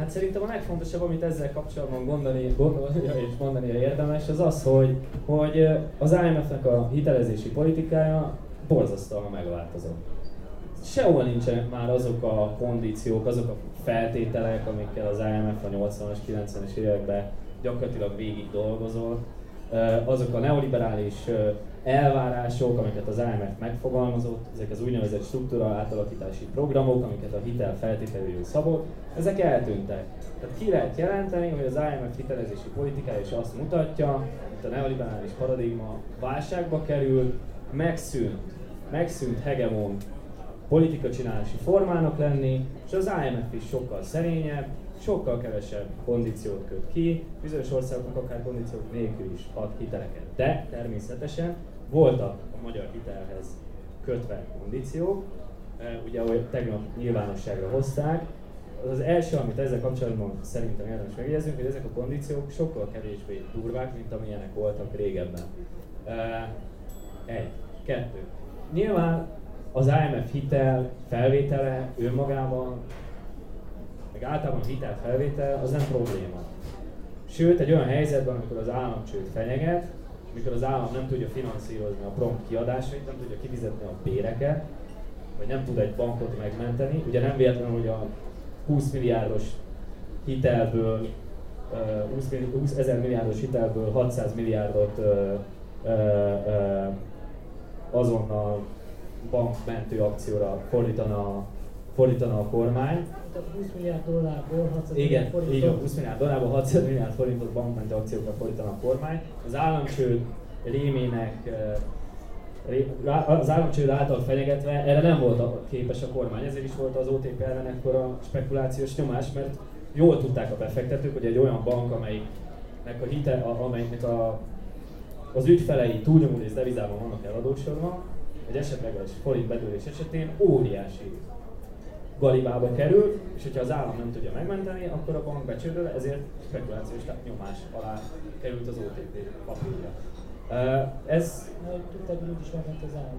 Hát szerintem a legfontosabb, amit ezzel kapcsolatban gondolni, gondolni és mondani érdemes, az az, hogy, hogy az IMF-nek a hitelezési politikája borzasztóan megváltozott. Sehol nincsenek már azok a kondíciók, azok a feltételek, amikkel az IMF a 80-as, 90-es években gyakorlatilag végig dolgozott. Azok a neoliberális elvárások, amiket az IMF megfogalmazott, ezek az úgynevezett struktúra átalakítási programok, amiket a hitel feltételőjű szabott, ezek eltűntek. Tehát ki lehet jelenteni, hogy az IMF hitelezési politikája is azt mutatja, hogy a neoliberális paradigma válságba kerül, megszűnt, megszűnt hegemon politika csinálási formának lenni, és az IMF is sokkal szerényebb, sokkal kevesebb kondíciót köt ki, bizonyos országoknak akár kondíciók nélkül is ad hiteleket. De természetesen voltak a magyar hitelhez kötve kondíciók, ugye ahogy tegnap nyilvánosságra hozták, az első, amit ezzel kapcsolatban szerintem érdemes megjegyeznünk, hogy ezek a kondíciók sokkal kevésbé durvák, mint amilyenek voltak régebben. Egy. Kettő. Nyilván az IMF hitel felvétele önmagában, meg általában a hitel felvétel az nem probléma. Sőt, egy olyan helyzetben, amikor az államcsőd fenyeget, amikor az állam nem tudja finanszírozni a prompt kiadásait, nem tudja kifizetni a béreket, vagy nem tud egy bankot megmenteni. Ugye nem véletlenül, hogy a 20 milliárdos hitelből, 20 ezer milliárdos hitelből 600 milliárdot azonnal bankmentő akcióra fordítana, fordítana a kormány. Tehát 20 milliárd dollárból 600 Igen, milliárd forintot. Igen, 20 milliárd dollárból 600 milliárd forintot bankmentő akciókra fordítana a kormány. Az államcsőd rémének az államcsőd által fenyegetve erre nem volt képes a kormány, ezért is volt az OTP ellen ekkora spekulációs nyomás, mert jól tudták a befektetők, hogy egy olyan bank, amelynek a hite, amelynek a, az ügyfelei túlnyomó rész devizában vannak eladósodva, egy esetleges forint bedőlés esetén óriási galibába kerül, és hogyha az állam nem tudja megmenteni, akkor a bank becsődöl, ezért spekulációs nyomás alá került az OTP papírja. Ez... Tudták, hogy is megment az állam,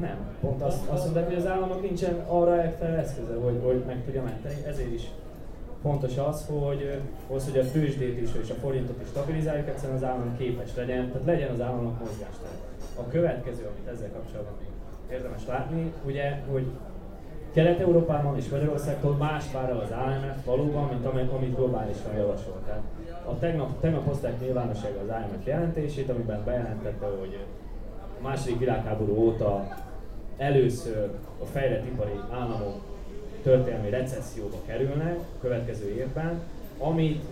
Nem, pont azt, azt mondták, hogy az államnak nincsen arra fel eszköze, hogy, hogy meg tudja menteni, ezért is fontos az, hogy az, hogy a tőzsdét is és a forintot is stabilizáljuk, egyszerűen az állam képes legyen, tehát legyen az államnak mozgástere. A következő, amit ezzel kapcsolatban még érdemes látni, ugye, hogy Kelet-Európában és Magyarországtól más vár az IMF valóban, mint amit, amit globálisan javasolt. A tegnap, tegnap hozták nyilvánosságra az IMF jelentését, amiben bejelentette, hogy a második világháború óta először a fejlett ipari államok történelmi recesszióba kerülnek következő évben, amit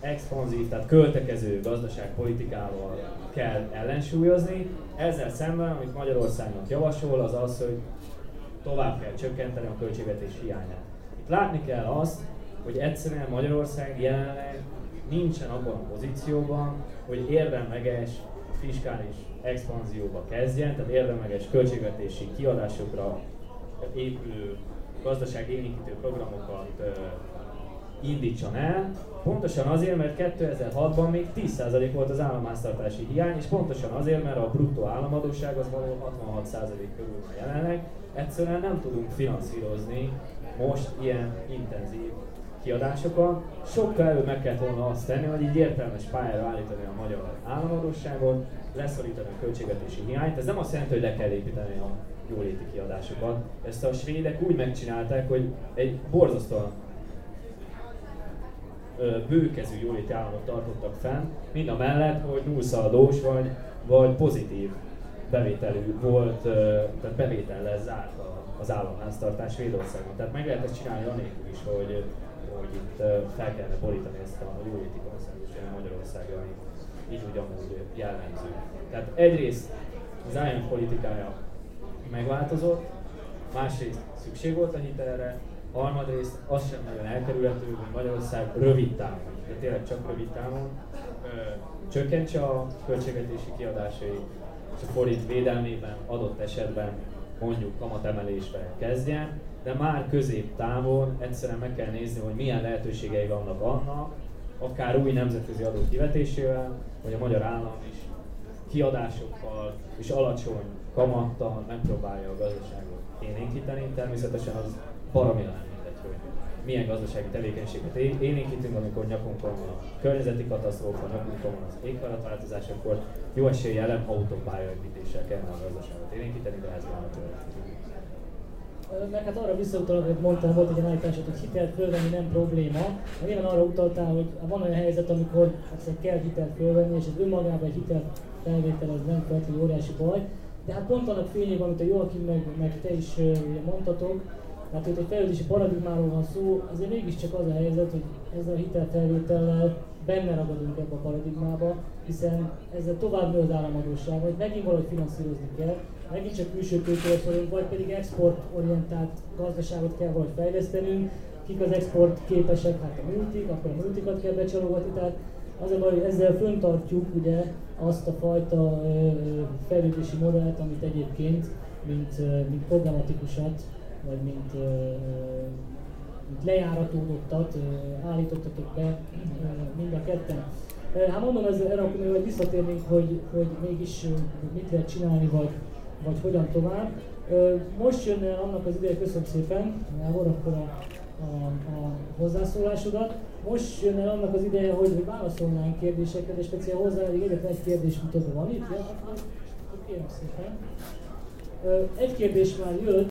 expanzív, tehát költekező gazdaságpolitikával kell ellensúlyozni. Ezzel szemben, amit Magyarországnak javasol, az az, hogy tovább kell csökkenteni a költségvetés hiányát. Itt látni kell azt, hogy egyszerűen Magyarország jelenleg nincsen abban a pozícióban, hogy érdemleges fiskális expanzióba kezdjen, tehát érdemleges költségvetési kiadásokra épülő gazdaságélénkítő programokat indítson el, pontosan azért, mert 2006-ban még 10% volt az államháztartási hiány, és pontosan azért, mert a bruttó államadóság az való 66% körül van jelenleg, egyszerűen nem tudunk finanszírozni most ilyen intenzív kiadásokat. Sokkal előbb meg kellett volna azt tenni, hogy így értelmes pályára állítani a magyar államadóságot, leszorítani a költségvetési hiányt. Ez nem azt jelenti, hogy le kell építeni a jóléti kiadásokat. Ezt a svédek úgy megcsinálták, hogy egy borzasztóan bőkezű jóléti államot tartottak fenn, mind a mellett, hogy nullszaladós vagy, vagy pozitív bevételű volt, tehát bevétellel zárt az államháztartás Svédországon. Tehát meg lehet ezt csinálni anélkül is, hogy, hogy itt fel kellene borítani ezt a jóléti konszenzus Magyarországra, ami így úgy amúgy jellemző. Tehát egyrészt az IMF politikája megváltozott, másrészt szükség volt a hitelre, harmadrészt az sem nagyon elkerülhető, hogy Magyarország rövid távon, de tényleg csak rövid távon csökkentse a költségvetési kiadásait, és a forint védelmében adott esetben mondjuk kamatemelésbe kezdjen, de már középtávon egyszerűen meg kell nézni, hogy milyen lehetőségei vannak annak, akár új nemzetközi adó kivetésével, hogy a magyar állam is kiadásokkal és alacsony kamattal megpróbálja a gazdaságot élénkíteni. Természetesen az baromi mindegy, hogy milyen gazdasági tevékenységet élénkítünk, amikor nyakunkon van a környezeti katasztrófa, nyakunkon van az éghajlatváltozás, akkor jó eséllyel nem autópályaépítéssel kellene a gazdaságot élénkíteni, de ez már. Meg hát arra visszautalok, hogy mondtam, volt egy állításod, hogy hitelt fölvenni nem probléma. Nyilván arra utaltál, hogy van olyan helyzet, amikor hát kell hitelt fölvenni, és ez önmagában egy hitel felvétel az nem feltétlenül óriási baj. De hát pont annak fényében, amit a Joachim meg, meg te is mondtatok, tehát itt egy fejlődési paradigmáról van szó, azért mégiscsak az a helyzet, hogy ezzel a hitelfelvétellel benne ragadunk ebbe a paradigmába, hiszen ezzel tovább nő az államadóság, vagy megint valahogy finanszírozni kell, megint csak külső tőkére vagy pedig exportorientált gazdaságot kell valahogy fejlesztenünk, kik az export képesek, hát a multik, akkor a multikat kell becsalogatni, tehát az a baj, hogy ezzel föntartjuk ugye azt a fajta fejlődési modellt, amit egyébként, mint, mint programatikusat, vagy mint, mint lejáratódottat állítottatok be mind a ketten. Hát mondom, ez, erre akkor még visszatérnénk, hogy, hogy mégis mit lehet csinálni, vagy, vagy hogyan tovább. Most jön annak az ideje, köszönöm szépen, Gábor, akkor a, a, a hozzászólásodat. Most jön el annak az ideje, hogy, hogy válaszolnánk kérdéseket, és speciál hozzá eddig egyetlen egy kérdés mutatva van itt. Ja, akkor kérem szépen. Egy kérdés már jött,